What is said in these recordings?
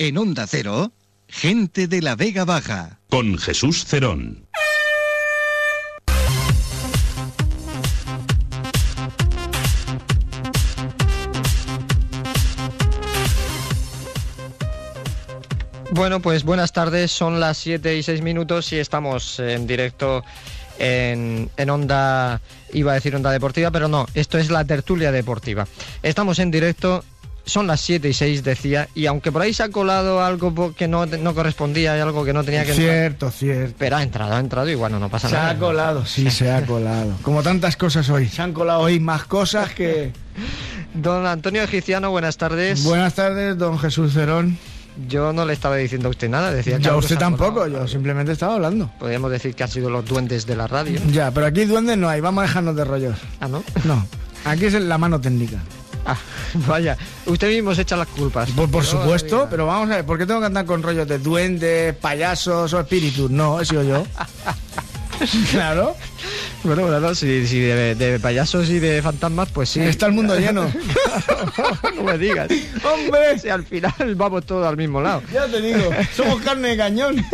En Onda Cero, gente de la Vega Baja. Con Jesús Cerón. Bueno, pues buenas tardes, son las 7 y 6 minutos y estamos en directo en, en, Onda, iba a decir Onda Deportiva, pero no, esto es la tertulia deportiva. Estamos en directo, son las 7 y 6 decía, y aunque por ahí se ha colado algo que no, no correspondía y algo que no tenía que entrar. Cierto, cierto. Pero ha entrado, ha entrado y bueno, no pasa se nada. Se ha colado, sí, se ha colado. Como tantas cosas hoy, se han colado hoy más cosas que... Don Antonio Egiciano, buenas tardes. Buenas tardes, don Jesús Cerón. Yo no le estaba diciendo a usted nada, decía que Yo a usted tampoco, yo simplemente estaba hablando. Podríamos decir que han sido los duendes de la radio. Ya, pero aquí duendes no hay, vamos a dejarnos de rollos. Ah, ¿no? No, aquí es la mano técnica. Ah, vaya, usted mismo se echa las culpas. Por, por supuesto, pero vamos a ver, ¿por qué tengo que andar con rollos de duendes, payasos o espíritus? No, he sido yo. claro. Bueno, bueno, si, si de, de, payasos y de fantasmas, pues sí. Está el mundo lleno. no me digas. ¡Hombre! Si al final vamos todos al mismo lado. Ya te digo, somos carne de cañón.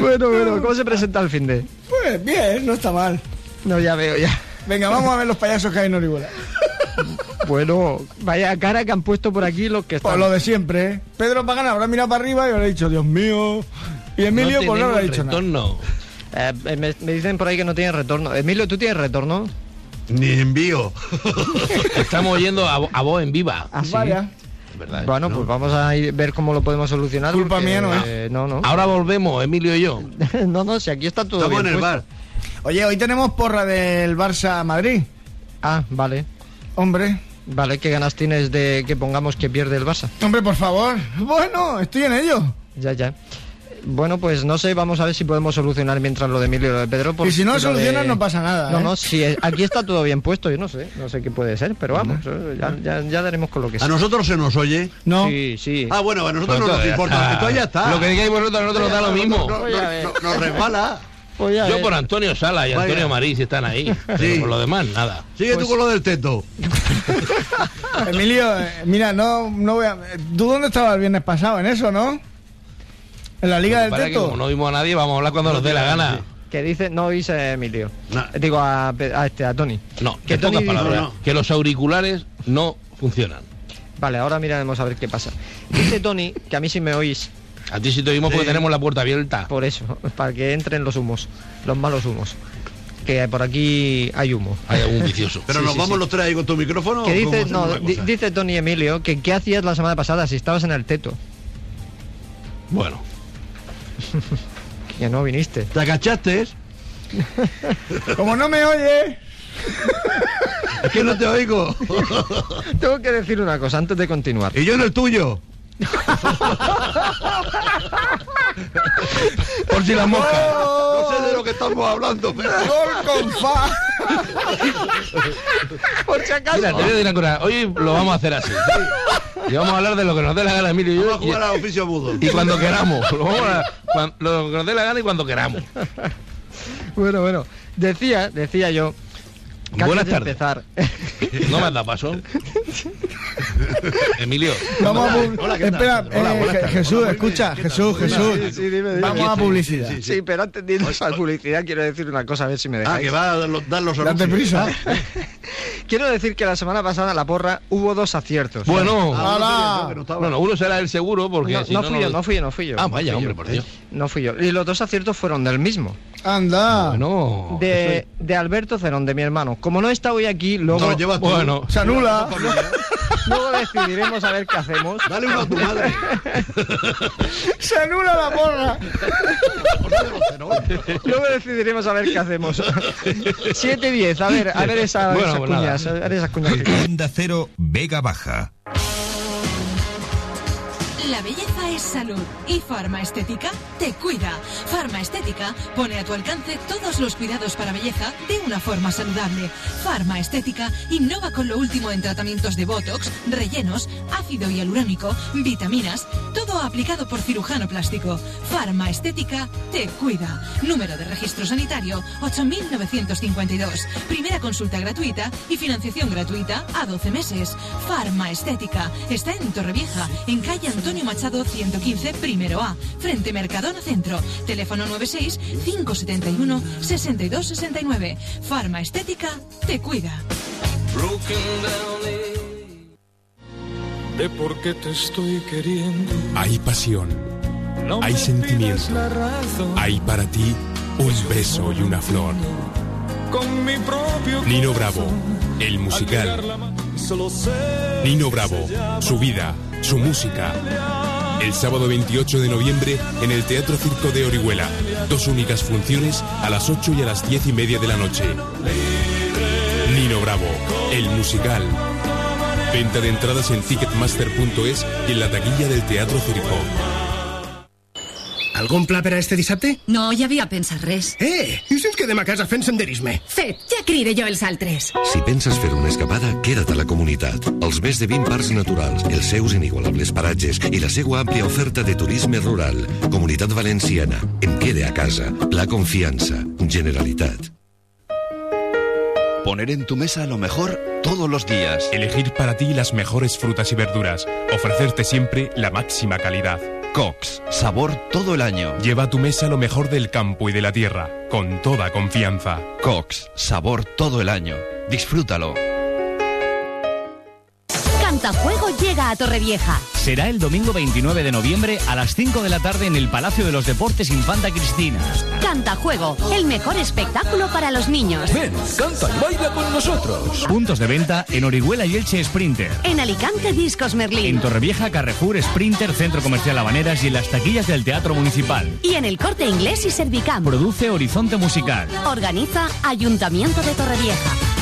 bueno, bueno, ¿cómo se presenta el fin de? Pues bien, no está mal. No, ya veo, ya. Venga, vamos a ver los payasos que hay en Orihuela. Bueno, vaya cara que han puesto por aquí los que están. Pues lo de siempre, ¿eh? Pedro Pagana habrá mirado para arriba y habrá dicho, Dios mío. Y Emilio, no pues no habrá dicho retorno. nada. Eh, me, me, dicen por ahí que no tiene retorno. Emilio, ¿tú tienes retorno? Ni envío. Estamos oyendo a, a voz en viva. ¿Ah, sí? Vaya. ¿Verdad? Bueno, ¿no? pues vamos a ir, ver cómo lo podemos solucionar. Culpa porque, mía no es. eh, no, no. Ahora volvemos, Emilio y yo. no, no, si aquí está todo Estamos bien en el puesto. bar. Oye, hoy tenemos porra del Barça Madrid. Ah, vale. Hombre, Vale, ¿qué ganas tienes de que pongamos que pierde el Barça? hombre, por favor. Bueno, estoy en ello. Ya, ya. Bueno, pues no sé, vamos a ver si podemos solucionar mientras lo de Emilio y lo de Pedro. Y porque si no lo solucionas, de- no pasa nada. No, ¿eh? no, si aquí está todo bien puesto, yo no sé, no sé qué puede ser, pero vamos, eh, ya, ya, ya daremos con lo que A sea. nosotros se nos oye. No. Sí, sí. Ah, bueno, a nosotros no nos importa. ah, Entonces ya está. Lo que digáis vosotros, a nosotros nos da lo mismo. A nos resbala. Pues ya Yo por Antonio Sala y Vaya. Antonio Marí si están ahí. Pero por lo demás, nada. Sigue Pues- tú con lo del teto. Emilio, eh, mira, no, no voy a... ¿Tú dónde estabas el viernes pasado? ¿En eso, no? ¿En la Liga del Para que Teto? como no vimos a nadie, vamos a hablar cuando nos dé la gana. Que dice, no dice Emilio. Digo a, este, a Tony. No, Que Tony dice- palabras. no, no. Que los auriculares no funcionan. Vale, ahora miraremos a ver qué pasa. Dice Tony, que a mí sí me oís, A ti sí te oímos porque tenemos la puerta abierta. por eso, para que entren los humos, los malos humos. Que por aquí hay humo. Hay algún vicioso. Pero Sí, nos sí, vamos sí. los tres ahí con tu micrófono. Que ¿o cómo dice, no, dice Tony Emilio que qué hacías la semana pasada si estabas en el teto, Bueno, que no viniste. ¿Te agachaste? Como no me oye... Es que no te oigo. Tengo que decir una cosa antes de continuar. y yo en el tuyo. por si la mosca. No sé de lo que estamos hablando, pero. Gol con fa. Por si acaso. Mira, te voy a decir una cosa. Hoy lo vamos a hacer así. Y vamos a hablar de lo que nos dé la gana, Emilio y Vamos yo. a jugar y- al oficio mudo. Y cuando queramos. Lo, vamos a- lo que nos dé la gana y cuando queramos. Bueno, bueno. Decía, decía yo. Buenas tardes. empezar. No me dado paso. Emilio. Vamos a pub- Hola, ¿qué tal? Espera, Hola, eh, buenas Je- tardes. Jesús, Hola, escucha. Jesús, Jesús. tardes. Sí, dime, dime. Vamos a publicidad. Sí, sí. Sí, pero antes de irnos a la publicidad quiero decir una cosa, a ver si me Ah, dejáis. que va a dar los, dar los Date anuncios. prisa. Quiero decir que la semana pasada en la porra hubo dos aciertos. Bueno. Ah, ¡Hala! no no uno será el seguro porque no, si no no, fui no yo, lo- no fui yo, no fui yo. Ah, vaya, hombre, yo. por Dios. No fui yo. Y los dos aciertos fueron del mismo. Anda. Bueno. De, de Alberto Cerón, de mi hermano. Como no está hoy aquí, luego, No, lleva. Bueno. Se anula. luego decidiremos a ver qué hacemos. Dale uno a tu madre. Se anula la porra. Luego decidiremos a ver qué hacemos. 7 y 10, a ver, a ver Bueno, esas pues cuñas, a ver esas cuñas. Onda Cero, Vega Baja. La belleza es salud y Farma Estética te cuida. Farma Estética pone a tu alcance todos los cuidados para belleza de una forma saludable. Farma Estética innova con lo último en tratamientos de botox, rellenos, ácido hialurónico, vitaminas, todo aplicado por cirujano plástico. Farma Estética te cuida. Número de registro sanitario 8952. Primera consulta gratuita y financiación gratuita a 12 meses. Farma Estética está en Torrevieja, en calle Antonio Machado 115, primero A, frente Mercadona Centro. Teléfono 96 571 6269. Farma Estética te cuida. de por qué te estoy queriendo. Hay pasión, No hay sentimiento, hay para ti un beso y una flor. Con mi propio Nino Bravo, el musical. Nino Bravo, su vida, su música. El sábado 28 de noviembre en el Teatro Circo de Orihuela. Dos únicas funciones a las 8 y a las 10 y media de la noche. Nino Bravo, el musical. Venta de entradas en ticketmaster.es y en la taquilla del Teatro Circo. Algun pla per a este dissabte? No hi havia pensat res. Eh, i si ens quedem a casa fent senderisme? Fet, ja cride jo els altres. Si penses fer una escapada, queda't a la comunitat. Els més de 20 parcs naturals, els seus inigualables paratges i la seva àmplia oferta de turisme rural. Comunitat Valenciana. Em quede a casa. La confiança. Generalitat. Poner en tu mesa lo mejor todos los días. Elegir para ti las mejores frutas y verduras. Ofrecerte siempre la máxima calidad. Cox, sabor todo el año. Lleva a tu mesa lo mejor del campo y de la tierra, con toda confianza. Cox, sabor todo el año. Disfrútalo. Cantafuego llega a Torrevieja. Será el domingo 29 de noviembre a las 5 de la tarde en el Palacio de los Deportes Infanta Cristina. Cantajuego, el mejor espectáculo para los niños. Ven, canta y baila con nosotros. Puntos de venta en Orihuela y Elche Sprinter. En Alicante Discos Merlín. En Torrevieja, Carrefour, Sprinter, Centro Comercial Habaneras y en las taquillas del Teatro Municipal. Y en el corte inglés y Servicam. Produce Horizonte Musical. Organiza Ayuntamiento de Torrevieja.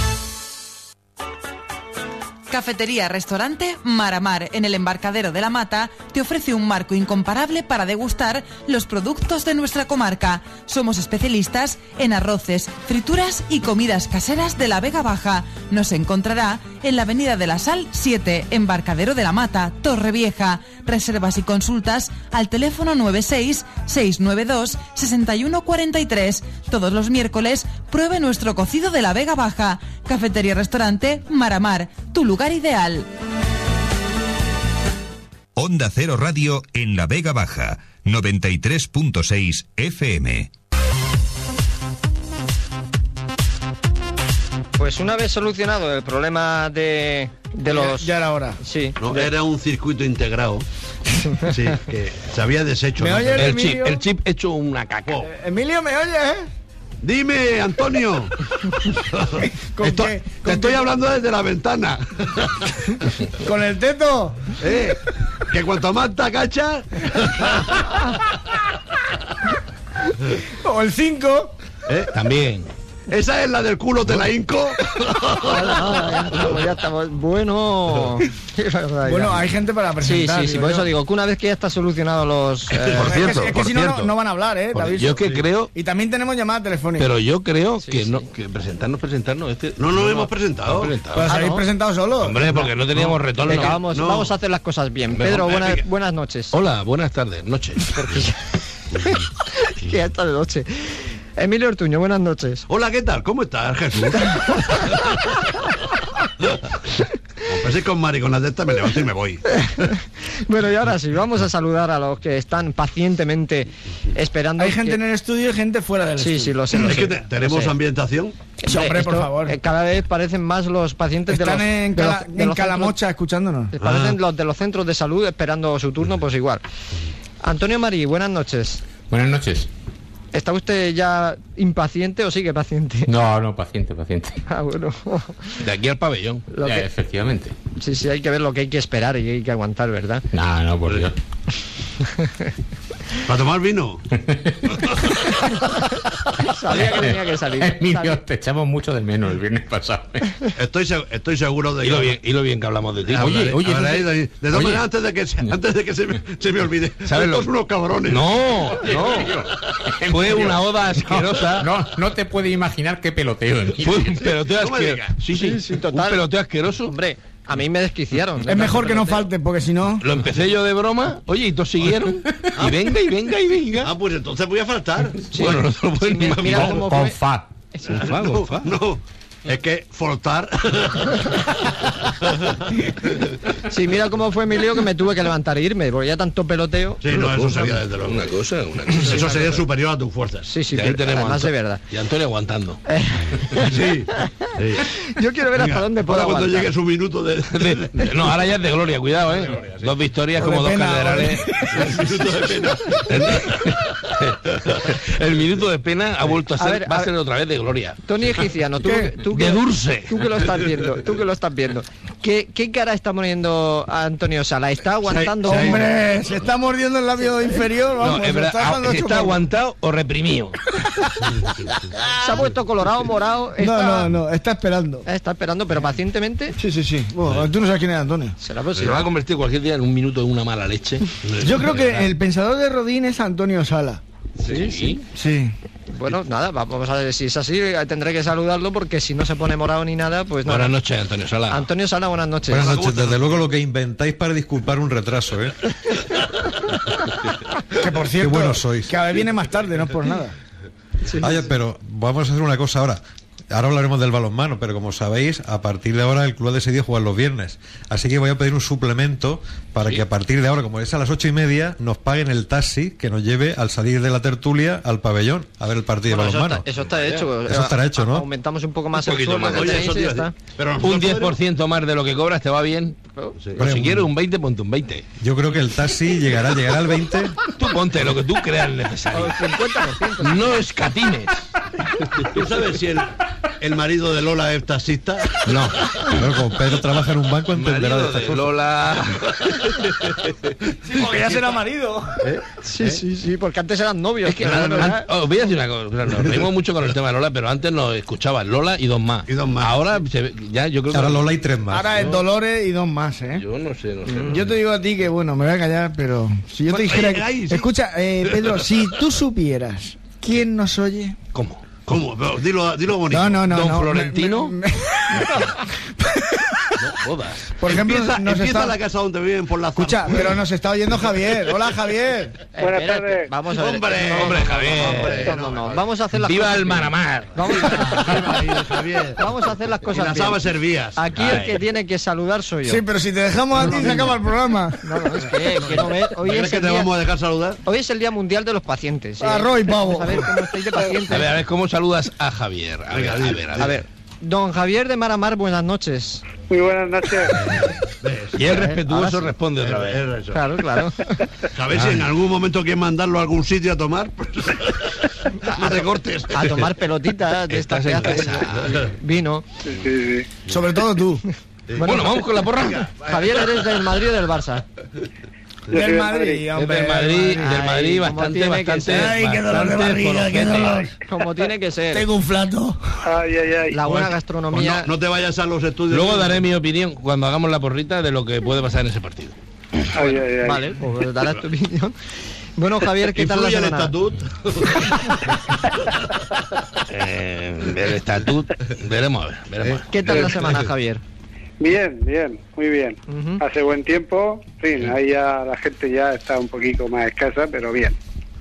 Cafetería Restaurante Maramar en el embarcadero de la Mata te ofrece un marco incomparable para degustar los productos de nuestra comarca. Somos especialistas en arroces, frituras y comidas caseras de la Vega Baja. Nos encontrará en la Avenida de la Sal 7, embarcadero de la Mata, Torrevieja. Reservas y consultas al teléfono 96 692 6143. Todos los miércoles pruebe nuestro cocido de la Vega Baja. Cafetería Restaurante Maramar, tu lugar ideal. Onda Cero Radio en La Vega Baja, 93.6 FM. Pues una vez solucionado el problema de, de los... Ya era hora. Sí. No, de- era un circuito integrado. Sí, que se había deshecho. ¿Me El chip, Emilio? el chip hecho una caca. Emilio, ¿me oyes, eh? Dime, Antonio. ¿Con Esto- qué? te ¿Con estoy qué? hablando desde la ventana. ¿Con el teto? Eh, que cuanto más te agachas, ¿O el 5? eh, También. Esa es la del culo de la inco. ya estamos. Bueno. Bueno, hay gente para presentar. sí, sí, por yo. eso digo que una vez que ya está solucionado los... Es que, eh, por Es que- cierto, es que por si no, no, cierto. no van a hablar, ¿eh? te Porque aviso. yo que Sí. creo- Y también tenemos llamada telefónica. Pero yo creo Sí, que sí. no, que presentarnos, presentarnos. Este, No nos hemos presentado. no presentado. Os Ah, habéis ¿no? presentado solo. Hombre, porque no teníamos retorno. venga, vamos, no. vamos a hacer las cosas bien. Mejor, Pedro, buenas, buenas noches. Hola, buenas tardes, noches. que ya está de noche. Emilio Ortuño, buenas noches. Hola, ¿qué tal? ¿Cómo estás, Jesús? Pues es con mariconas de esta me levanto y me voy. Bueno, y ahora sí, vamos a saludar a los que están pacientemente esperando. Hay gente que- en el estudio y gente fuera del Sí, estudio. sí, lo sé. lo Es sé. que te- tenemos sé. ambientación. Sí, hombre, por favor. eh, cada vez parecen más los pacientes Están de los, en, de los- Cala- de en los Calamocha escuchándonos. centros- parecen Ah. los de los centros de salud esperando su turno, pues igual. Antonio Marí, buenas noches. Buenas noches. ¿Está usted ya impaciente o sigue paciente? No, no, paciente, paciente. Ah, bueno. De aquí al pabellón. Lo Ya, que- Efectivamente. sí, sí, hay que ver lo que hay que esperar y hay que aguantar, ¿verdad? No, no, por Dios. Para tomar vino. Sabía que tenía que salir. Emilio, te echamos mucho de menos el viernes pasado. Estoy, estoy seguro de Y lo, bien, y lo bien que hablamos de ti. Oye, oye, de, de todas oye, maneras, antes de que, se, antes de que se, me, se me olvide. ¿Sabes unos cabrones. No, no. Fue una oda asquerosa. No, no te puedes imaginar qué peloteo. Fue un peloteo asqueroso. Sí, sí, Sí, total. Un peloteo asqueroso. Hombre, a mí me desquiciaron. Es mejor que no falte, porque si no... Lo empecé yo de broma, oye, y todos siguieron. Y venga, y venga, y venga. Ah, pues entonces voy a faltar. Bueno, no te lo puedes Sí, ni Con fa. No, no. Es que faltar. Sí, mira cómo fue mi lío que me tuve que levantar e irme, porque ya tanto peloteo. Sí, no, eso sería desde luego. Una cosa, una cosa. Eso sería superior a tus fuerzas. Sí, sí, pero tenemos además de verdad. Y Antonio aguantando. Sí. sí. Yo quiero ver hasta dónde puedo ahora cuando aguantar. llegue su minuto de... De- de- no, ahora ya es de gloria, cuidado, ¿eh? Dos victorias como dos catedrales. minuto de pena. El minuto de pena ha vuelto a A ser, ver, va a a ser otra vez de gloria. Tony Egiciano, tú. Tú que, De Dulce. tú que lo estás viendo, tú que lo estás viendo. ¿Qué, qué cara está poniendo Antonio Sala? ¿Está aguantando? Hombre, se está mordiendo el labio inferior, vamos. No, es verdad, está ah, está aguantado o reprimido. Se ha puesto colorado, morado. Está, No, no, no, está esperando. Está esperando, pero pacientemente. Sí, sí, sí. Bueno, tú no sabes quién es Antonio. Se lo va a convertir cualquier día en un minuto en una mala leche. Yo creo que el pensador de Rodín es Antonio Sala. Sí, sí. Sí. Bueno, nada, va- vamos a ver si es así. Tendré que saludarlo porque si no se pone morado ni nada, pues nada. Buenas noches, Antonio Sala. Antonio Sala, buenas noches. Buenas noches. Desde luego lo que inventáis para disculpar un retraso, ¿eh? Que por cierto, buenos sois. que a ver viene más tarde, no es por nada. Oye, pero vamos a hacer una cosa ahora. Ahora hablaremos del balonmano, pero como sabéis, a partir de ahora el Club de Sevilla juega los viernes. Así que voy a pedir un suplemento para que a partir de ahora, como es a las ocho y media, nos paguen el taxi que nos lleve al salir de la tertulia al pabellón a ver el partido Bueno, de eso, balonmano. está, eso está hecho. Eso estará hecho, ¿no? Aumentamos un poco más Un el sueldo más. Oye, eso está. Pero Un nosotros 10% más de lo que cobras te va bien. O si quieres un 20, ponte un 20. Yo creo que el taxi llegará, llegará al 20. Tú ponte lo que tú creas necesario. 50%. No escatimes. ¿Tú sabes si el, el marido de Lola es taxista? No. Pero como Pedro trabaja en un banco, entenderá de de cosas. Lola. Sí, porque ya será marido. Sí, sí, sí, porque antes eran novios. Es que ahora- an- os voy a decir una cosa. Nos reímos mucho con el tema de Lola, pero antes nos escuchaban Lola y dos más. Y dos más. Ahora se ya yo creo que. Ahora Lola y tres más. Ahora es Dolores y dos más, ¿eh? Yo no sé, no sé. no Yo sé. te digo a ti que, bueno, me voy a callar, pero si yo te dijera... eh, que- ahí, sí. Escucha, eh, Pedro, si tú supieras quién nos oye... ¿Cómo? ¿Cómo? Dilo, dilo bonito. No, no, no. ¿Don no, Florentino? me- me- No jodas. por ejemplo, empieza nos empieza está... la casa donde viven por la Escucha, zona. pero nos está oyendo Javier. Hola, Javier. Buenas tardes. Vamos a ver. Hombre, No, hombre, no, Javier. No, no, no. Vamos a hacer las Viva cosas el bien. Maramar. Vamos, Javier. vamos a hacer las Y cosas las bien. habas servías. Aquí el que tiene que saludar soy yo. Sí, pero si te dejamos a ti se acaba el programa. No, no, es que quiero ver. Hoy ¿Crees es, que el te día, vamos a dejar saludar? hoy es el Día Mundial de los Pacientes. ¿eh? Arroz y pavo. Vamos a ver cómo estáis de pacientes. A ver, a ver, ¿cómo saludas a Javier? A ver, a ver, a ver. Don Javier de Maramar, buenas noches. Muy buenas noches. Y él respetuoso sí. responde otra vez. Claro, claro. A ver si en algún momento quieres mandarlo a algún sitio a tomar. no te cortes. A tomar pelotitas de estas que casa. vino. Sí, sí, sí. Sobre todo tú. Bueno, vamos con la porra. Javier, eres del Madrid o del Barça. Del de Madrid, hombre. del Madrid, del Ay, Madrid cómo bastante, bastante. Ay, qué dolor de bastante barriga, qué dolor. Como tiene que ser. Tengo un flato. Ay, ay, ay. La buena Pues gastronomía. no, no te vayas a los estudios. Luego daré mi opinión cuando hagamos la porrita de lo que puede pasar en ese partido. Ay, ay, ay. Vale, pues darás tu opinión. Bueno, Javier, ¿qué tal la ¿Influye el semana? estatut? Eh, el estatut, veremos a ver, veremos. a ver. ¿Qué tal la semana, Javier? Bien, bien, muy bien. Hace buen tiempo, en fin, ahí ya la gente ya está un poquito más escasa, pero bien.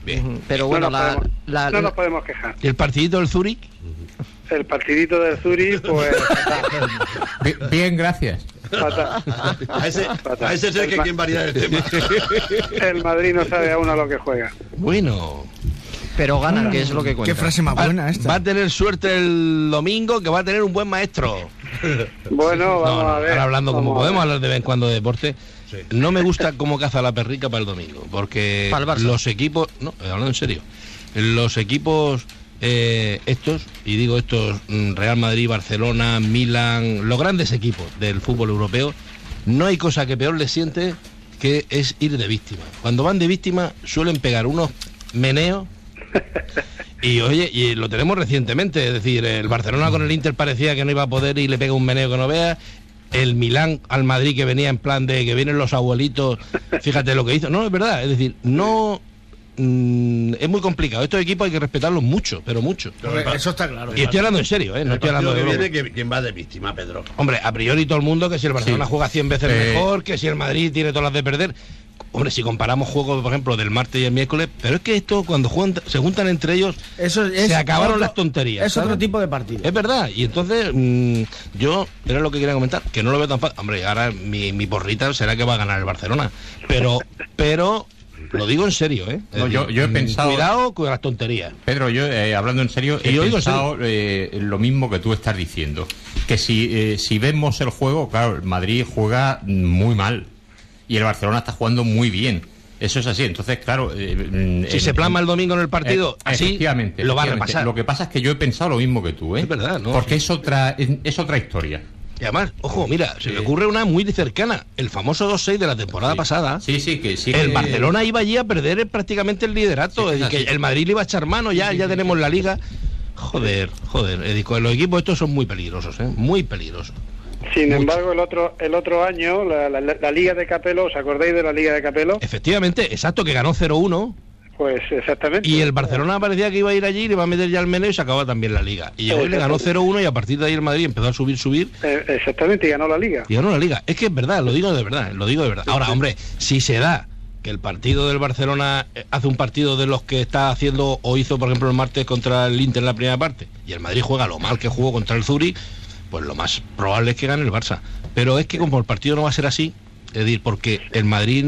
Bien. Pero bueno, no, nos la, podemos, la- no nos podemos quejar. ¿Y el partidito del Zurich? El partidito del Zuri, pues Bien, gracias. fatal. A ese, a ese es el que quien variar el tema. El Madrid no sabe aún a lo que juega. Bueno. pero ganan, que es lo que cuenta. Qué frase más Va, buena va esta. a tener suerte el domingo que va a tener un buen maestro. Bueno, vamos No, no, a ver. ahora hablando como podemos hablar de vez en cuando de deporte. No me gusta cómo caza la perrica para el domingo, porque Para el Barça. los equipos, no, hablando en serio, los equipos eh, estos, y digo estos, mm, Real Madrid, Barcelona, Milan, los grandes equipos del fútbol europeo, no hay cosa que peor les siente que es ir de víctima. Cuando van de víctima suelen pegar unos meneos Y oye, y lo tenemos recientemente, es decir, el Barcelona con el Inter parecía que no iba a poder y le pega un meneo que no vea. El Milán al Madrid que venía en plan de que vienen los abuelitos, fíjate lo que hizo. No, es verdad, es decir, no mm, es muy complicado. Estos equipos hay que respetarlos mucho, pero mucho. Eso está claro. Y estoy hablando en serio, ¿eh? No El estoy hablando de viene, que- ¿quién va de víctima, Pedro? Hombre, a priori todo el mundo que si el Barcelona Sí. juega 100 veces Eh. mejor, que si el Madrid tiene todas las de perder. Hombre, si comparamos juegos, por ejemplo, del martes y el miércoles, pero es que esto cuando juegan, se juntan entre ellos, Eso es se acabaron otro- las tonterías. Es otro tipo de partido. Es verdad, y entonces mm, yo, era lo que quería comentar, que no lo veo tan fácil. Hombre, ahora mi, mi porrita será que va a ganar el Barcelona, pero, pero lo digo en serio, ¿eh? No, yo- he mm, pensado- Cuidado con las tonterías. Pedro, yo eh, hablando en serio, Y he yo digo pensado eh, lo mismo que tú estás diciendo. Que si, eh, si vemos el juego, claro, el Madrid juega muy mal y el Barcelona está jugando muy bien. Eso es así. Entonces, claro. eh, Si en- se plasma el domingo en el partido, eh, así efectivamente, lo va a repasar. Lo que pasa es que yo he pensado lo mismo que tú, ¿eh? Es verdad, ¿no? Porque es otra, es, es otra historia. Y además, ojo, mira, se me ocurre una muy cercana. El famoso 2-6 de la temporada pasada. Sí, sí, que sí. El que- Barcelona iba allí a perder eh, prácticamente el liderato. Sí, que el Madrid le iba a echar mano, ya, ya tenemos la liga. Joder, joder. con los equipos estos son muy peligrosos, ¿eh? Muy peligrosos. Sin embargo, el otro el otro año, la, la- la Liga de Capelo, ¿os acordáis de la Liga de Capelo? Efectivamente, exacto, que ganó 0-1. Pues exactamente. Y el Barcelona parecía que iba a ir allí, le iba a meter ya el meneo y se acababa también la liga. Y llegó y le ganó 0-1 y a partir de ahí el Madrid empezó a subir, subir. Eh, exactamente, y ganó la Liga. Y ganó la liga. Es que es verdad, lo digo de verdad, lo digo de verdad. Ahora, hombre, si se da que el partido del Barcelona eh, hace un partido de los que está haciendo o hizo, por ejemplo, el martes contra el Inter en la primera parte, y el Madrid juega lo mal que jugó contra el Zurich, pues lo más probable es que gane el Barça. Pero es que como el partido no va a ser así, es decir, porque el Madrid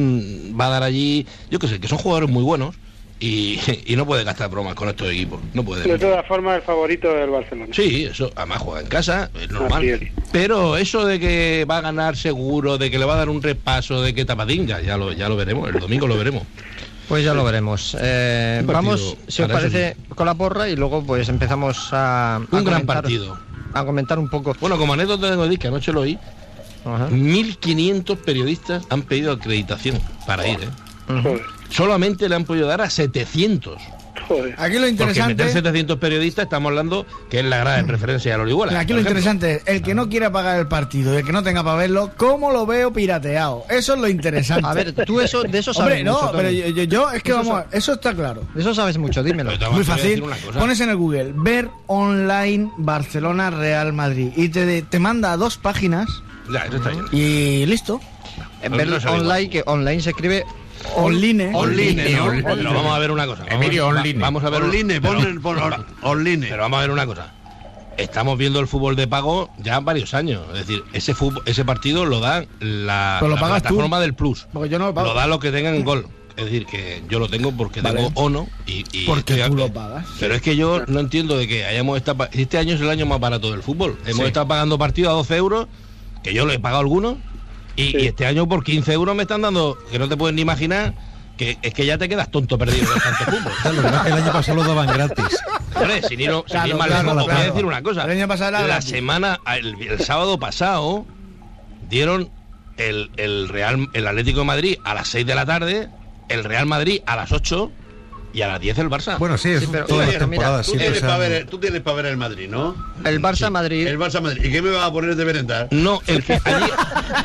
va a dar allí, yo qué sé, que son jugadores muy buenos y, y no puede gastar bromas con estos equipos. No puede. De todas formas, el favorito es el Barcelona. Sí, eso, además juega en casa, es normal. Pero eso de que va a ganar seguro, de que le va a dar un repaso, de que tapadín, ya, ya lo, ya lo veremos, el domingo lo veremos. Pues ya lo veremos. Eh, vamos, si os parece, con la porra y luego pues empezamos a... a Un gran comentar- partido. A comentar un poco. Bueno, como anécdota tengo que decir que anoche lo oí, 1.500 periodistas han pedido acreditación para ir, ¿eh? Solamente le han podido dar a 700. Aquí lo Porque interesante... meter 700 periodistas estamos hablando que es la grada de preferencia al Orihuela. Aquí lo ejemplo. interesante es el que no quiera pagar el partido y el que no tenga para verlo, ¿cómo lo veo pirateado? Eso es lo interesante. A ver, tú eso, de eso sabes Hombre, no, mucho, pero Tony. yo, yo- yo- es que Eso vamos, sa- eso está claro. De eso sabes mucho, dímelo. Muy fácil. Pones en el Google ver online Barcelona Real Madrid y te, te manda a dos páginas Ya, eso está bien. y listo. En ver online, que online se escribe Online. Online. Pero vamos a ver una cosa. Emilio, va- online. Vamos a ver Online, online. Pero vamos a ver una cosa. Estamos viendo el fútbol de pago ya varios años. Es decir, ese fútbol, ese partido lo da la, Pero lo la pagas tú. plataforma del Plus. Porque yo no lo pago. Lo da lo que tenga en gol. Es decir, que yo lo tengo porque Vale. tengo ONO y, y Porque estoy- tú lo pagas. Pero es que yo no entiendo de que hayamos estado... Este año es el año más barato del fútbol. Hemos Sí. estado pagando partidos a 12 euros, que yo lo he pagado algunos, y, y este año por 15 euros me están dando, que no te puedes ni imaginar, que es que ya te quedas tonto perdido de tanto fútbol. Claro, lo que pasa es que el año pasado lo daban gratis. Hombre, sin ir, sin Claro, ir claro, voy a decir una cosa. El año pasado era la gratis. semana, el, el sábado pasado, dieron el, el Real, el Atlético de Madrid a las 6 de la tarde, el Real Madrid a las 8 y a las 10 el Barça. Bueno, sí, es Sí, pero- todas las pero mira, temporadas. Tú tienes, para ver, tú tienes para ver el Madrid, ¿no? el Barça Madrid. El Barça Madrid. ¿Y qué me vas a poner de merendar? No, el que allí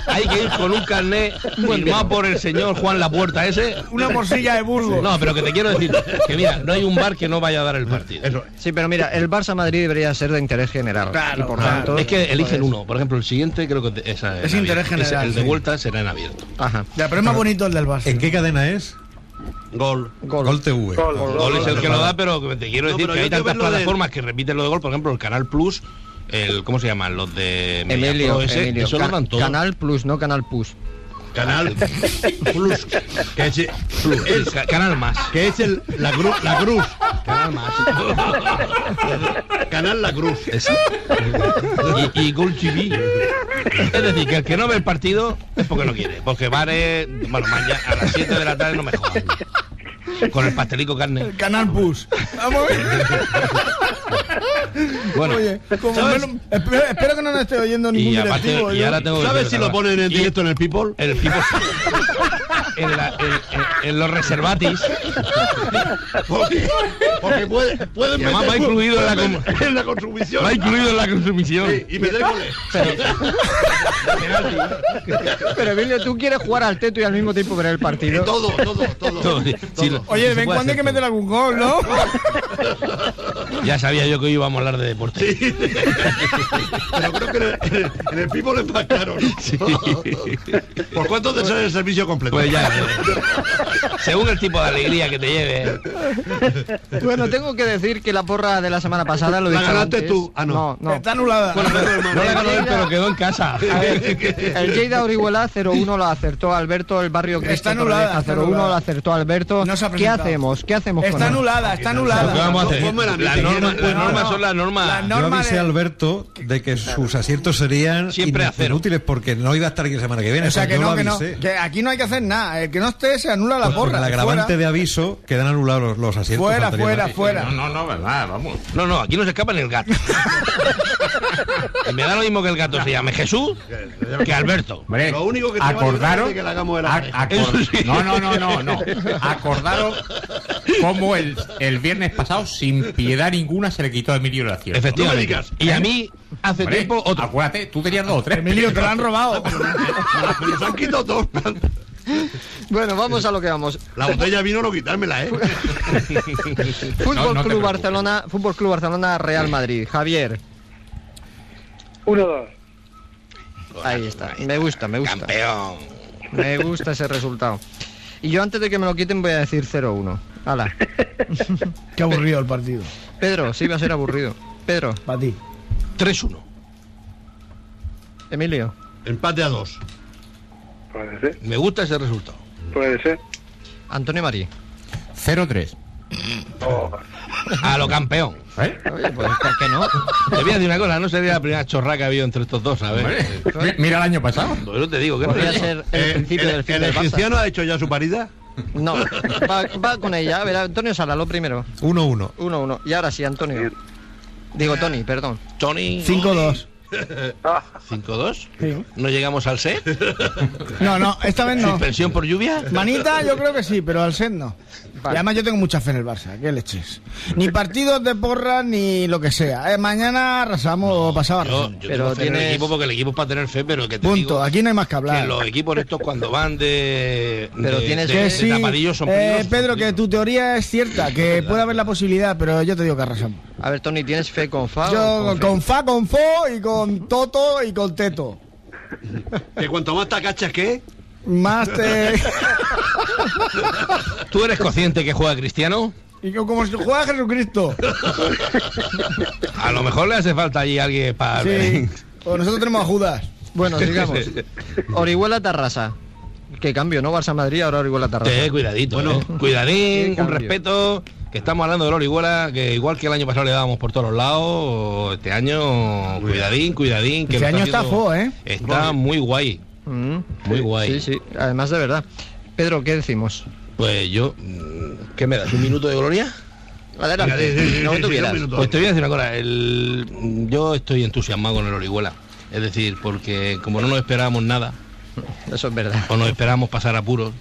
hay que ir con un carnet firmado por el señor Juan Lapuerta ese. Una morcilla de Burgos. No, pero que te quiero decir que mira, no hay un bar que no vaya a dar el partido. Eso. Sí, pero mira, el Barça Madrid debería ser de interés general. Claro, y por claro. tanto, Es que eligen pues- uno. Por ejemplo, el siguiente creo que Es en interés general, el de sí. vuelta será en abierto. Ajá. Ya, pero es más bonito el del Barça. ¿En qué cadena es? Gol. Gol. Gol TV. Gol. Gol es el que lo da, pero que te quiero No, decir que hay tantas plataformas que repiten lo de gol. Por ejemplo, el Canal Plus, el ¿cómo se llaman? Los de Emilio, ese, Emilio. eso lo Ca- dan todo. Canal Plus, no Canal Plus. Canal Plus. Que es, el ca- Canal Más. que es el, la, Cruz. Canal Más. Canal La Cruz. Ese. y, y. Es decir, que el que no ve el partido es porque no quiere. Porque vale, bueno, mañana a las 7 de la tarde no me jodan. Con el pastelico carne. El Canal Bus. Vamos a ver. Bueno, Oye, como menos- espero, espero que no nos esté oyendo ningún y aparte, directivo. y yo- ahora tengo que ¿Sabes si lo ponen en directo en el People? El People. en, la- en- en- en los reservatis. Porque, porque puede, pueden meter va incluido en la en la consumición. Va incluido en la consumición. Sí, y meter goles. Pero Emilio, ¿tú quieres jugar al teto y al mismo tiempo ver el partido? Todo, todo, todo. Todo, sí, sí, lo- Oye, de se vez en puede cuando hay que meter algún gol, ¿no? Ya sabía yo que hoy íbamos a hablar de deporte. Pero creo que en el, en el, en el Pipo le ¿no? ¿Por cuánto te sale el servicio completo? Pues ya, según el tipo de alegría que te lleve. Bueno, tengo que decir que la porra de la semana pasada lo La ganaste antes. tú. Ah, no. No, no. Está anulada. No la ganó él, pero quedó en casa. A ver, el Lleida Orihuela 0-1 lo acertó Alberto, el barrio Cristo Está anulada, Torrevieja está 0-1 anulada. lo acertó Alberto. No se ha ¿Qué hacemos? ¿Qué hacemos con Está él? anulada, está ¿Qué anulada. vamos a hacer? ¿Cómo era? Las normas, las normas son las normas. Yo avisé de- a Alberto de que sus aciertos serían Siempre inútiles porque no iba a estar aquí la semana que viene. O sea, que no, que no. Que aquí no hay que hacer nada. El que no esté se anula la Pues porra. el agravante Fuera. de aviso quedan anulados los, los asientos. Fuera, fuera, fuera. No, no, no, verdad, vamos. No, no, aquí no se escapa ni el gato. Me da lo mismo que el gato se llame Jesús que Alberto. Hombre, Lo único que te va a librar acordaros es de que le hagamos el a- acor- sí. no, no, no, no, no. Acordaros cómo el, el viernes pasado, sin piedad ninguna, se le quitó a Emilio la acierto. Efectivamente. No y a mí, hace Hombre, tiempo, otro. Acuérdate, tú tenías dos o tres. Emilio, te lo han robado. Me los han quitado todos. Bueno, vamos a lo que vamos. La botella vino no quitármela, ¿eh? Fútbol No, no te Club. Barcelona, Fútbol Club Barcelona, Real Madrid. Javier, 1-2. ahí está. Me gusta, me gusta. Campeón. Me gusta ese resultado. Y yo antes de que me lo quiten voy a decir 0-1. Hala. Qué aburrido el partido. Pedro, sí va a ser aburrido. Pedro, Para ti. 3-1. Emilio. Empate a dos. Puede ser, Me gusta ese resultado. puede ser. Antonio Marí. 0-3. A lo campeón. ¿Eh? Oye, pues ¿por qué no? Te voy a decir una cosa, no sería la primera chorra que ha habido entre estos dos, ¿sabes? Hombre, mi- Mira el año pasado. Pues yo te digo que Podría ser el Eh, principio el, del fin el del egipciano ha hecho ya su parida. No, va, va con ella. A ver, Antonio Sala, lo primero. 1-1. 1-1. Y ahora sí, Antonio. Digo, Tony, perdón. Tony. 5-2. 5-2. Sí. ¿No llegamos al set? No, no, esta vez no. ¿Suspensión por lluvia? Manita, yo creo que sí, pero al set no. Y además yo tengo mucha fe en el Barça, ¿qué leches? Ni partidos de porra ni lo que sea. Eh, mañana arrasamos o pasado Yo, arrasamos. yo Pero tengo fe en el equipo porque el equipo es para tener fe, pero que te Punto, digo aquí no hay más que que hablar. los equipos estos cuando van de, Pero de- tienes de- que de sí, son eh. Pedro, que tu teoría es cierta, que puede haber la posibilidad, pero yo te digo que arrasamos. A ver, Tony, ¿tienes fe con Fa? o Yo con con fa, con fo y con toto y con teto. Que cuanto más te cachas que. Más te... ¿Tú eres consciente que juega Cristiano? y que como si juega Jesucristo. A lo mejor le hace falta allí alguien para... Sí. Pues nosotros tenemos a Judas. Bueno, sigamos. Orihuela Tarrasa. Qué cambio, ¿no? Barça Madrid, ahora Orihuela Tarrasa. Sí, cuidadito, Bueno, eh. cuidadín, qué cambio. respeto, que estamos hablando de la Orihuela, que igual que el año pasado le dábamos por todos los lados, este año, cuidadín, cuidadín. Que Este lo año está haciendo- fo, ¿eh? Está muy guay, Mm, muy sí, guay. Sí, sí, además de verdad. Pedro, ¿qué decimos? Pues yo, ¿qué me das? ¿Un minuto de gloria? Adelante, sí, sí, tú quieras. Pues te voy a decir una cosa, el- yo estoy entusiasmado con el Orihuela. Es decir, porque como no nos esperábamos nada, Eso es verdad. o nos esperábamos pasar apuros,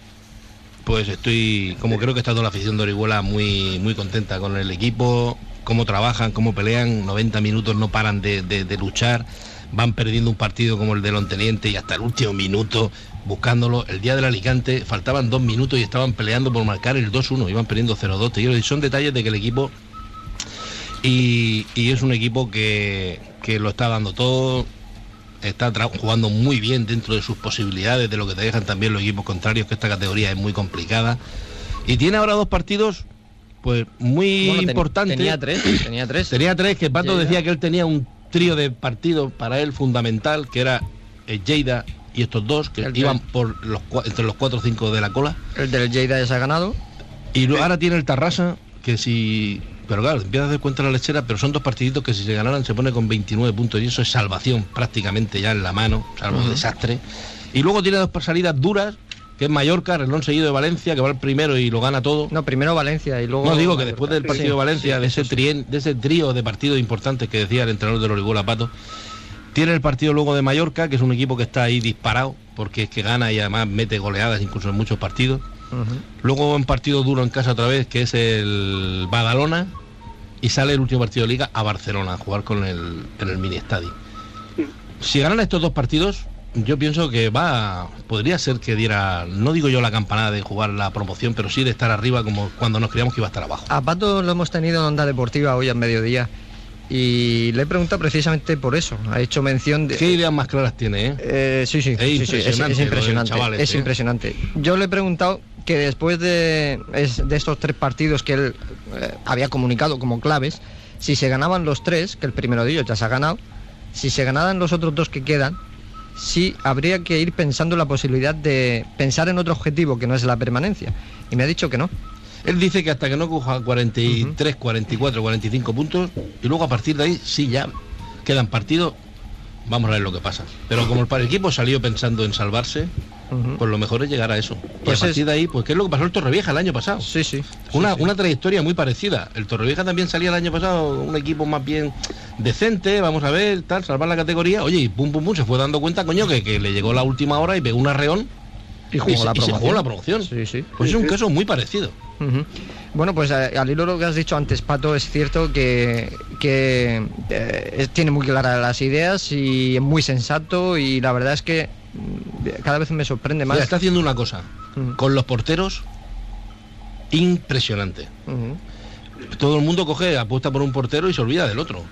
pues estoy, como creo que está toda la afición de Orihuela muy, muy contenta con el equipo, cómo trabajan, cómo pelean, 90 minutos no paran de, de- luchar, van perdiendo un partido como el de Lonteniente y hasta el último minuto buscándolo. El día del Alicante faltaban dos minutos y estaban peleando por marcar el 2-1, iban perdiendo 0-2. Te son detalles de que el equipo y, y es un equipo que, que lo está dando todo, está jugando muy bien dentro de sus posibilidades, de lo que te dejan también los equipos contrarios, que esta categoría es muy complicada. Y tiene ahora dos partidos, pues muy Bueno, importantes. Tenía tres, tenía tres. Tenía tres, que Pato Lleida. decía que él tenía un trío de partidos para él fundamental, que era eh, Lleida y estos dos, que El iban por los, entre los cuatro o cinco de la cola. El del Lleida ya se ha ganado. Y luego ahora tiene el Tarrasa, que si. Pero claro, empieza a hacer cuenta la lechera, pero son dos partiditos que si se ganaran se pone con 29 puntos y eso es salvación prácticamente ya en la mano, salvo desastre. Y luego tiene dos salidas duras, que es Mallorca, Relón seguido de Valencia, que va el primero y lo gana todo. No, primero Valencia y luego. No digo que después del partido Sí, de Valencia, sí, de, ese sí. trien- de ese trío de partidos importantes que decía el entrenador de Orihuela Pato, Tiene el partido luego de Mallorca, que es un equipo que está ahí disparado, porque es que gana y además mete goleadas incluso en muchos partidos. Luego un partido duro en casa otra vez, que es el Badalona, y sale el último partido de liga a Barcelona a jugar con el, en el mini estadio. Si ganan estos dos partidos, yo pienso que va, podría ser que diera, no digo yo la campanada de jugar la promoción, pero sí de estar arriba como cuando nos creíamos que iba a estar abajo. A Pato lo hemos tenido en Onda Deportiva hoy al mediodía y le he preguntado precisamente por eso. Ha hecho mención de... ¿Qué ideas más claras tiene? Eh? Eh, sí, sí, Es sí, sí, es, impresionante es lo del impresionante. chaval es este, ¿eh? impresionante. Yo le he preguntado que después de, es- de estos tres partidos que él eh, había comunicado como claves, si se ganaban los tres, que el primero de ellos ya se ha ganado, si se ganaban los otros dos que quedan, sí habría que ir pensando en la posibilidad de pensar en otro objetivo que no es la permanencia. Y me ha dicho que no. Él dice que hasta que no coja 43, 44, 45 puntos, y luego a partir de ahí sí ya quedan partidos, vamos a ver lo que pasa. Pero como el par- equipo salió pensando en salvarse, pues lo mejor es llegar a eso. Y Pues a partir de ahí, pues ¿qué es lo que pasó el Torrevieja el año pasado? Sí, sí. Una, una trayectoria muy parecida. El Torrevieja también salía el año pasado un equipo más bien decente, vamos a ver, tal, salvar la categoría. Oye, y pum pum pum se fue dando cuenta, coño, que, que le llegó la última hora y pegó un arreón. Y jugó la se jugó la promoción. Sí, sí. Pues es un caso muy parecido. Bueno, pues eh, al hilo de lo que has dicho antes, Pato, es cierto que, que eh, tiene muy claras las ideas y es muy sensato y la verdad es que cada vez me sorprende más. Mira, está haciendo una cosa con los porteros impresionante. Todo el mundo coge, apuesta por un portero y se olvida del otro.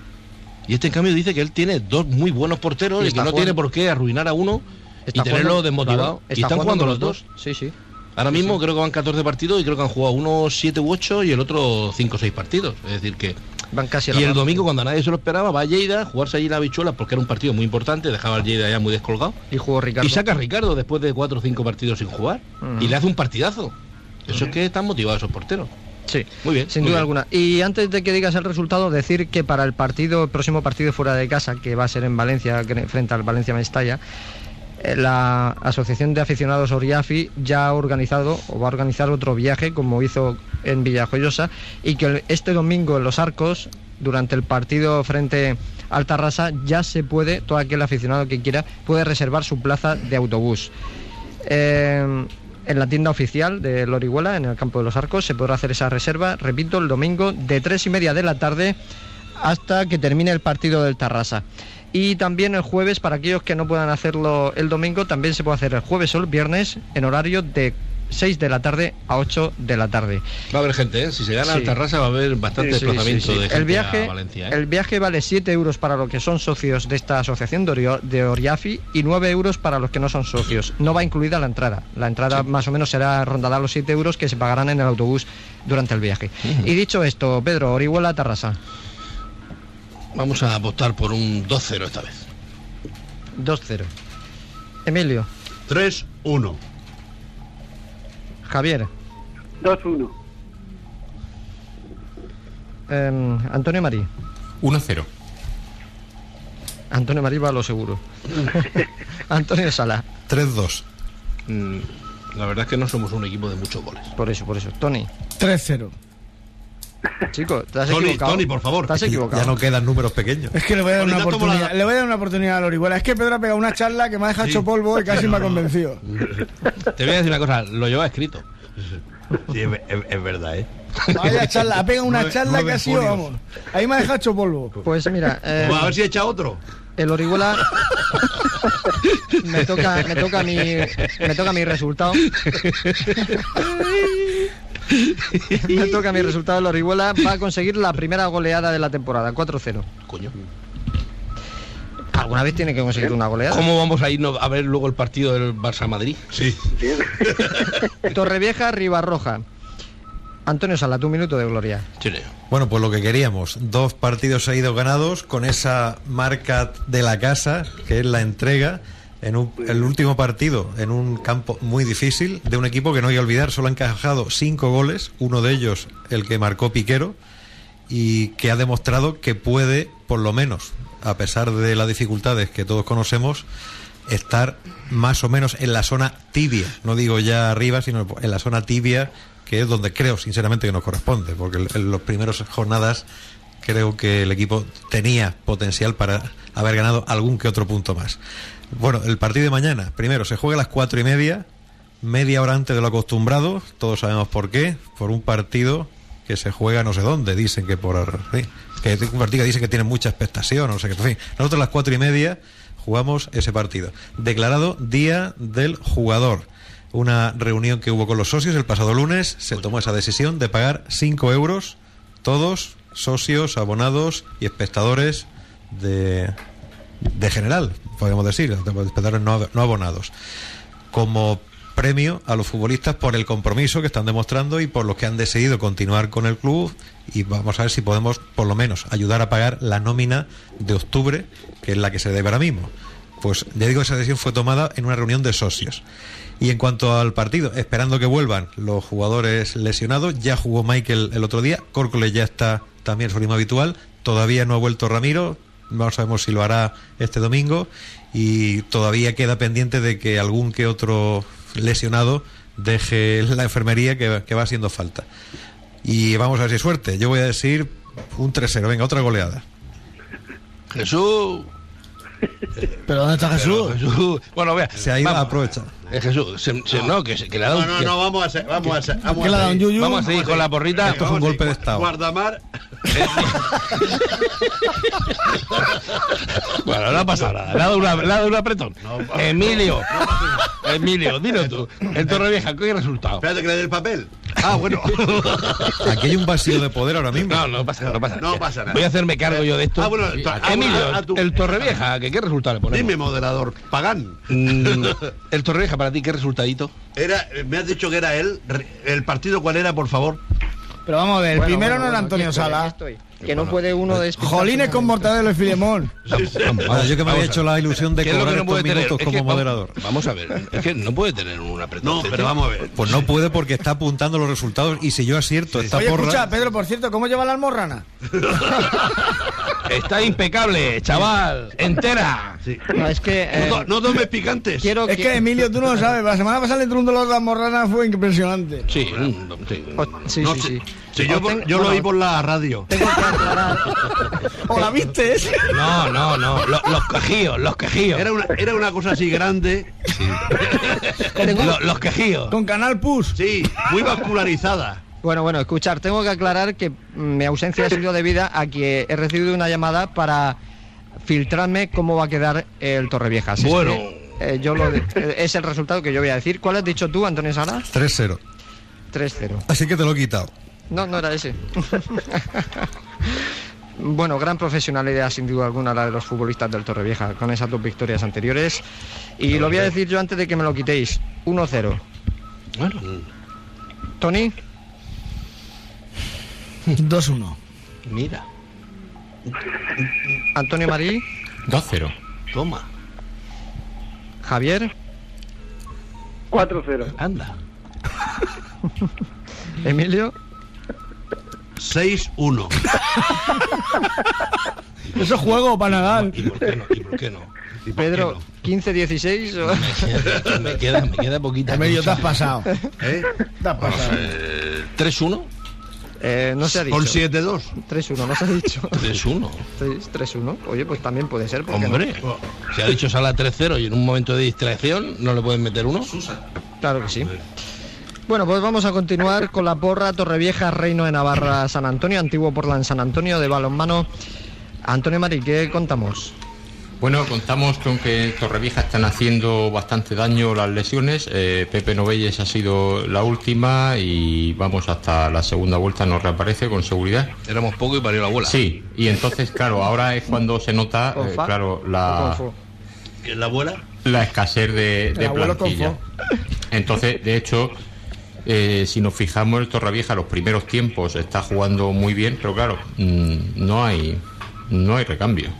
Y este en cambio dice que él tiene dos muy buenos porteros Y y, que no jugando- tiene por qué arruinar a uno Está y tenerlo jugando- desmotivado. claro, y está están jugando, jugando los dos. Sí, sí. Ahora Sí, mismo sí. creo que van 14 partidos y creo que han jugado unos 7 u 8 y el otro 5 o 6 partidos. Es decir que... Van casi Y el domingo, cuando nadie se lo esperaba, va a Lleida a jugarse allí la bichuela porque era un partido muy importante, dejaba al Lleida ya muy descolgado. Y jugó Ricardo. Y saca a Ricardo después de 4 o 5 partidos sin jugar. Ujú. Y le hace un partidazo. Eso es que están motivados esos porteros. Sí, muy bien. Sin muy duda bien. alguna. Y antes de que digas el resultado, decir que para el partido, el próximo partido fuera de casa, que va a ser en Valencia, que- frente al Valencia Mestalla, la Asociación de Aficionados Oriafi ya ha organizado o va a organizar otro viaje, como hizo en Villajoyosa, y que este domingo en Los Arcos, durante el partido frente al Tarrasa, ya se puede, todo aquel aficionado que quiera, puede reservar su plaza de autobús. Eh, en la tienda oficial de Lorihuela, en el campo de los Arcos, se podrá hacer esa reserva, repito, el domingo de tres y media de la tarde hasta que termine el partido del Tarrasa. Y también el jueves, para aquellos que no puedan hacerlo el domingo, también se puede hacer el jueves o el viernes en horario de 6 de la tarde a 8 de la tarde. Va a haber gente, ¿eh? Si se gana Sí. el Terrassa va a haber bastante Sí, sí, desplazamiento de gente el viaje, a Valencia. ¿eh? El viaje vale 7 euros para los que son socios de esta asociación de, Oriafi y 9 euros para los que no son socios. No va incluida la entrada. La entrada más o menos será rondará los 7 euros que se pagarán en el autobús durante el viaje. Y dicho esto, Pedro, Orihuela Tarrasa, Vamos a apostar por un 2-0 esta vez. 2-0. Emilio, 3-1. Javier, 2-1. em, Antonio Marí. 1-0. Antonio Marí va a lo seguro. Antonio Sala. 3-2. Mm, la verdad es que no somos un equipo de muchos goles. Por eso, por eso. Tony. 3-0. Chico, te has Tony, equivocado. Tony, por favor. Te has equivocado. Ya no quedan números pequeños. Es que le voy a dar Tony, una oportunidad. Le voy a dar una oportunidad a Lorihuela. Es que Pedro ha pegado una charla que me ha dejado hecho polvo y casi me ha convencido. Te voy a decir una cosa, lo lleva escrito. Sí, es, es- es verdad, ¿eh? Vaya charla, ha pegado una Nueve- charla que ha sido, vamos. Ahí me ha dejado hecho polvo. Pues mira, eh, a ver si echa otro. el Orihuela me toca, me toca mi, me toca mi resultado. me toca mi resultado. El Orihuela va a conseguir la primera goleada de la temporada, 4-0. Coño. Alguna vez tiene que conseguir una goleada. ¿Cómo vamos a irnos a ver luego el partido del Barça-Madrid? Sí. Torrevieja, Ribarroja. Antonio Sala, tu minuto de gloria. Chile. Bueno, pues lo que queríamos, dos partidos seguidos ganados con esa marca de la casa, que es la entrega en un- el último partido en un campo muy difícil de un equipo que no hay que olvidar, solo ha encajado cinco goles, uno de ellos el que marcó Piquero, y que ha demostrado que puede, por lo menos, a pesar de las dificultades que todos conocemos, estar más o menos en la zona tibia, no digo ya arriba, sino en la zona tibia, que es donde creo sinceramente que nos corresponde, porque en las primeras jornadas creo que el equipo tenía potencial para haber ganado algún que otro punto más. Bueno, el partido de mañana, primero, se juega a las cuatro y media, media hora antes de lo acostumbrado, todos sabemos por qué, por un partido que se juega no sé dónde, dicen que por... sí, que un partido que dicen que tiene mucha expectación, no sé qué, en fin. Nosotros a las cuatro y media jugamos ese partido. Declarado Día del Jugador. Una reunión que hubo con los socios el pasado lunes, se tomó esa decisión de pagar 5 euros todos, socios, abonados y espectadores de, de general, podemos decir, de espectadores no, no abonados, como premio a los futbolistas por el compromiso que están demostrando y por los que han decidido continuar con el club y vamos a ver si podemos por lo menos ayudar a pagar la nómina de octubre, que es la que se debe ahora mismo. Pues ya digo, esa decisión fue tomada en una reunión de socios. Y en cuanto al partido, esperando que vuelvan los jugadores lesionados, ya jugó Michael el otro día, Córcoles ya está también su ritmo habitual, todavía no ha vuelto Ramiro, no sabemos si lo hará este domingo y todavía queda pendiente de que algún que otro lesionado deje la enfermería que, que va haciendo falta. Y vamos a ver si hay suerte. Yo voy a decir un 3-0, venga, otra goleada. Jesús. ¿Pero dónde está Jesús? Jesús. Bueno, vea. Se ha ido vamos. a aprovechar. Eh, Jesús, se- se- no, que, que le ha dado No, no, que- no, vamos a hacer, vamos a hacer. Vamos ¿Qué le ha dado un yuyu? Vamos a seguir con la porrita. Esto es un golpe de estado. Guardamar. Bueno, no ha pasado nada. Le ha dado, una, le ha dado un apretón. Emilio. Emilio, dilo tú. El Torrevieja, ¿qué resultado? Espérate que le dé el papel. Ah, bueno. Aquí hay un vacío de poder ahora mismo. No, no pasa nada, no pasa nada. No pasa nada. Voy a hacerme cargo yo de esto. Ah, bueno, to- Emilio, bueno, a tu- el Torrevieja, ¿qué, ¿qué resultado le ponemos? Dime, moderador. Pagán. Mm, el Torrevieja, para ti, ¿qué resultadito? Era, me has dicho que era él. ¿El partido cuál era, por favor? Pero vamos a ver, Bueno, primero bueno, no era bueno, Antonio estoy, Sala. estoy. Que no puede uno despistarse Jolines con. Mortadelo y Filemón. Bueno, yo que me había hecho la ilusión de ¿Qué es lo cobrar que no estos minutos Es como que vamos- moderador. Vamos a ver, es que no puede tener un apretón. No, pero vamos a ver. Pues no puede porque está apuntando los resultados y si yo acierto esta Oye, porra... escucha, Pedro, por cierto, ¿cómo lleva la almorrana? Está impecable, chaval. Entera. No, es que. eh, No, to- no tomes picantes. quiero Es que Emilio, tú no lo sabes, la semana pasada le entró un dolor de almorrana, fue impresionante. Sí, sí. Oh, sí, No sí, sí. Sí, yo, tengo- yo lo oí por la radio. Tengo que aclarar. ¿O la viste? No, no, no. Lo- los quejíos, los quejíos. Era una, era una cosa así grande. Lo- los quejíos. Con Canal Pus. Sí, muy vascularizada. Bueno, bueno, escuchar, tengo que aclarar que mi ausencia ha sido debida a que he recibido una llamada para filtrarme cómo va a quedar el Torrevieja. Así es Bueno. que, eh, yo lo de- eh, es el resultado que yo voy a decir. ¿Cuál has dicho tú, Antonio Sala? 3-0. 3-0. Así que te lo he quitado. No, no era ese. bueno, gran profesionalidad sin duda alguna la de los futbolistas del Torrevieja con esas dos victorias anteriores. Y lo voy a decir yo antes de que me lo quitéis. 1-0. Bueno, Tony, 2-1. mira. Antonio Marí, 2-0. Toma. Javier, 4-0. Anda. Emilio. 6-1. Eso es juego para Nadal. ¿Y por qué no? ¿Y por qué no? ¿Y Pedro, 15-16. o- Me queda, me queda poquita. Emilio, te has pasado. no? ¿Eh? Te has pasado. Eh, 3-1. Eh, no se ha dicho. Con 7-2. 3-1, no se ha dicho. 3-1. 3- 3-1. Oye, pues también puede ser. ¿por qué no? Hombre, se ha dicho sala 3-0 y en un momento de distracción no le pueden meter uno. Claro que sí. Bueno, pues vamos a continuar con la porra Torrevieja, Reino de Navarra, San Antonio, antiguo Portland San Antonio de balonmano. Antonio Mari, ¿qué contamos? Bueno, contamos con que Torrevieja están haciendo bastante daño las lesiones. Eh, Pepe Novelles ha sido la última y vamos hasta la segunda vuelta, nos reaparece con seguridad. Éramos poco y parió la abuela. Sí, y entonces, claro, ahora es cuando se nota, eh, claro, ¿O la, la abuela? la escasez de, de plantilla. Entonces, de hecho, eh, si nos fijamos, el Torrevieja los primeros tiempos está jugando muy bien, pero claro, mm, no hay no hay recambio.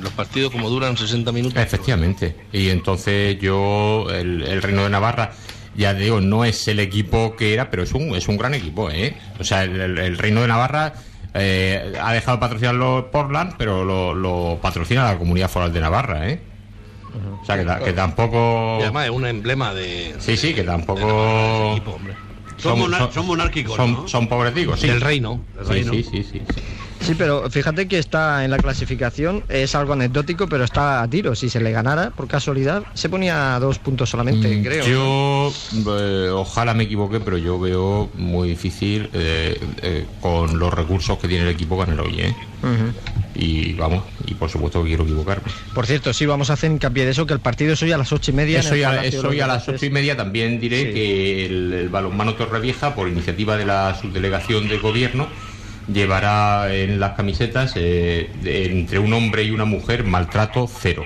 Los partidos como duran 60 minutos. Efectivamente. Y entonces yo, el, el Reino de Navarra, ya digo, no es el equipo que era, pero es un, es un gran equipo, ¿eh? O sea, el, el- el Reino de Navarra eh, ha dejado de patrocinarlo Portland, pero lo, lo patrocina la Comunidad Foral de Navarra, ¿eh? O sea, que, ta- que tampoco... Y además es un emblema de. Sí, sí, que tampoco... Navarra, ese equipo, hombre. Son, monar- son monárquicos, son, ¿no? son pobreticos, sí. Del reino. Del Sí, reino. sí, sí, sí, sí. Sí, pero fíjate que está en la clasificación, es algo anecdótico, pero está a tiro. Si se le ganara, por casualidad, se ponía a dos puntos solamente, Mm, creo. Yo, eh, ojalá me equivoque, pero yo veo muy difícil eh, eh, con los recursos que tiene el equipo ganar hoy, ¿eh? Ujú. Y vamos, y por supuesto que quiero equivocarme. Por cierto, sí, vamos a hacer hincapié de eso, que el partido es hoy a las ocho y media. Eso ya, eso ya a las ocho y media también diré Sí. que el, el balonmano Torrevieja, por iniciativa de la subdelegación de gobierno, llevará en las camisetas eh, entre un hombre y una mujer maltrato cero.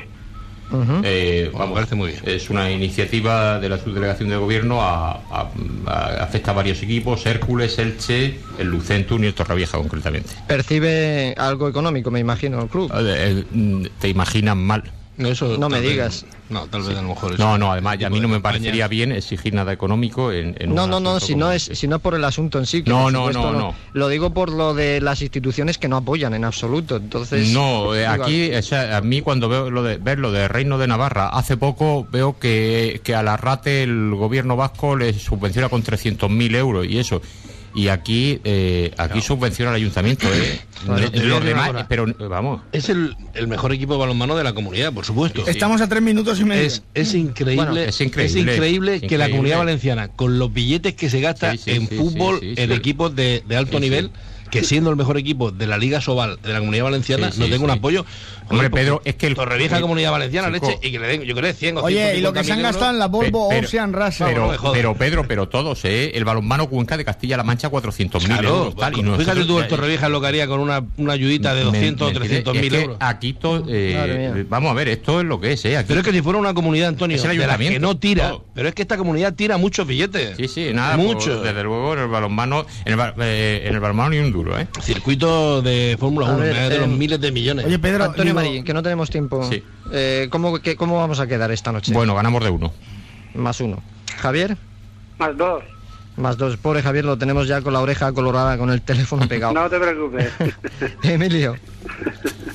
Ujú. Eh, vamos, Es una iniciativa de la subdelegación de gobierno, a, a- a- afecta a varios equipos, Hércules, Elche, el Lucentum y el Torrevieja concretamente. Percibe algo económico, me imagino, el club. Eh, eh, Te imaginas mal. No, eso No me vez- digas. no, tal vez a lo mejor eso. No, no, además ya a mí no me parecería bien exigir nada económico en, en No, un no, no, si no, este. es, si no es por el asunto en sí. Que No, no, no, no. Lo digo por lo de las instituciones que no apoyan en absoluto. Entonces. No, eh, aquí, o sea, a mí cuando veo lo de ver lo de Reino de Navarra, hace poco veo que, que a la RATE el gobierno vasco le subvenciona con 300.000 euros y eso. Y aquí eh, aquí subvenciona el ayuntamiento, ¿eh? Claro, los demás, pero vamos. Es el, el mejor equipo de balonmano de la comunidad, por supuesto. Estamos a tres minutos y medio. Es, es increíble, Bueno, es es increíble, increíble, que la comunidad valenciana, con los billetes que se gasta Sí, sí, en sí, fútbol, sí, sí, en sí. equipos de, de alto Sí, sí. nivel, que siendo el mejor equipo de la Liga Sobal de la comunidad valenciana, Sí, no sí, tenga un apoyo. Hombre, Pedro, es que el- Torrevieja el- comunidad valenciana, Chico. leche, y que le den, yo creo, 100 o Oye, y lo que 150.000 se han euros. gastado en la Volvo Pe- pero- Ocean Rush. Pero, no pero Pedro, pero todos, ¿eh? El balonmano Cuenca de Castilla-La Mancha 400.000 Claro, euros. Tal, y fíjate tú el Torrevieja lo que haría con una, una ayudita de Me- 200 o me- 300 es mil que euros. Aquí to- eh, vamos a ver, esto es lo que es, ¿eh? Aquí- Pero es que si fuera una comunidad, Antonio, Es el de la que no tira, pero es que esta comunidad tira muchos billetes. Sí, sí, nada, Mucho. pues, desde luego en el balonmano, en el, eh, en el balonmano ni un duro, ¿eh? Circuito de Fórmula A 1, ver, de los em, miles de millones. Oye, Pedro, Antonio digo- Marín, que no tenemos tiempo. Sí. Eh, ¿cómo, qué- ¿Cómo vamos a quedar esta noche? Bueno, ganamos de uno. Más uno. Javier, Más dos. Más dos. Pobre Javier, lo tenemos ya con la oreja colorada, con el teléfono pegado. No te preocupes. Emilio,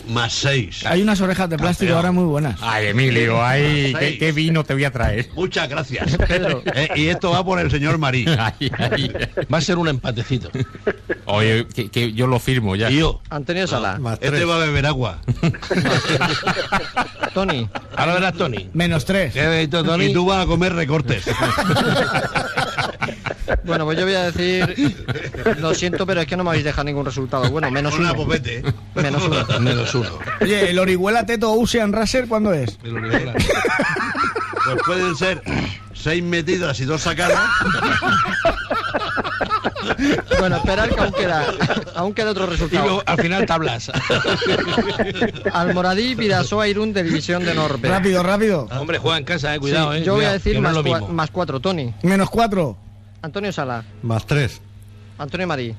Más seis. Hay unas orejas de plástico ahora muy buenas. Ay, Emilio, ay. ¿qué, qué vino te voy a traer? Muchas gracias. Pedro. Eh, y esto va por el señor Marí. Ay, ay. Va a ser un empatecito. Oye, que, que yo lo firmo ya. Yo, Antonio Sala, Más este tres. va a beber agua. Tony, Ahora verás, Tony. Menos tres. ¿Qué dedito, Tony? Y tú vas a comer recortes. Bueno, pues yo voy a decir, lo siento, pero es que no me habéis dejado ningún resultado. Bueno, menos Una uno. popete. ¿eh? Menos uno. Menos uno. Oye, ¿el Orihuela Teto Ocean Racer cuándo es? Pues pueden ser seis metidas y dos sacadas. Bueno, esperar que aún queda, aún queda otro Y resultado. luego, al final tablas. Almoradí, Vidasoa, Irún de División de Norte. Rápido, rápido. Hombre, juega en casa, eh, cuidado, Sí, eh. yo voy a decir no más, cua- más cuatro, Tony. Menos cuatro. Antonio Sala, Más tres. Antonio Marí.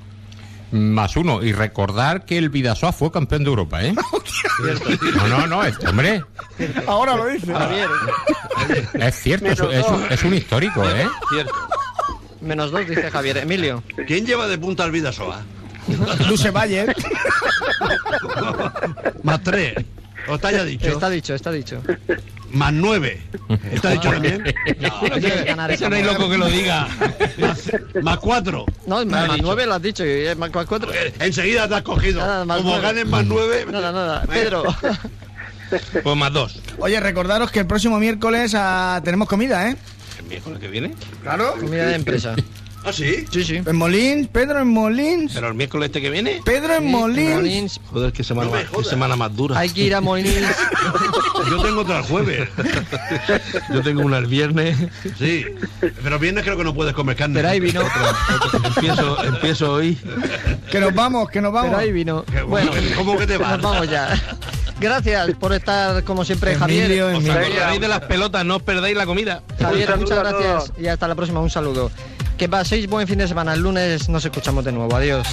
Más uno. Y recordar que el Vidasoa fue campeón de Europa, ¿eh? No, no, no, es- hombre, Ahora lo dice. Javier, es cierto, es, es un, es un histórico, ¿eh? Cierto. menos dos, dice Javier. Emilio, ¿Quién lleva de punta al Vidasoa? Luce Valle. Más tres. ¿Os te haya dicho? está dicho, está dicho. Más nueve. ¿Está dicho también? No ganar Ese no hay loco que lo diga. Más, más cuatro. No, más, más dicho. nueve lo has dicho. y es más más cuatro. Enseguida te has cogido. Nada, Como nueve. ganes más nueve. Nada, nada. Pedro, Pues más dos. Oye, recordaros que el próximo miércoles ah, tenemos comida, ¿eh? ¿El miércoles que viene? Claro. comida de empresa. ¿Ah, sí? Sí, sí. En Molins, Pedro en Molins. ¿Pero el miércoles este que viene? Pedro en Molins. Molins. Joder, qué semana, No me más, qué jodas. semana más dura. Hay que ir a Molins. Yo tengo otra el jueves. Yo tengo una el viernes. Sí. Pero viernes creo que no puedes comer carne. Pero ahí vino. empiezo, empiezo hoy. Que nos vamos, que nos vamos. Pero ahí vino. Que- Bueno, ¿Cómo que te vas? nos vamos ya. Gracias por estar como siempre, Javier. Emilio, Os Emilio. acordaréis de las pelotas, no os perdáis la comida. Javier, Un muchas saludo a gracias y hasta la próxima. Un saludo. Que paséis buen fin de semana. El lunes nos escuchamos de nuevo. Adiós.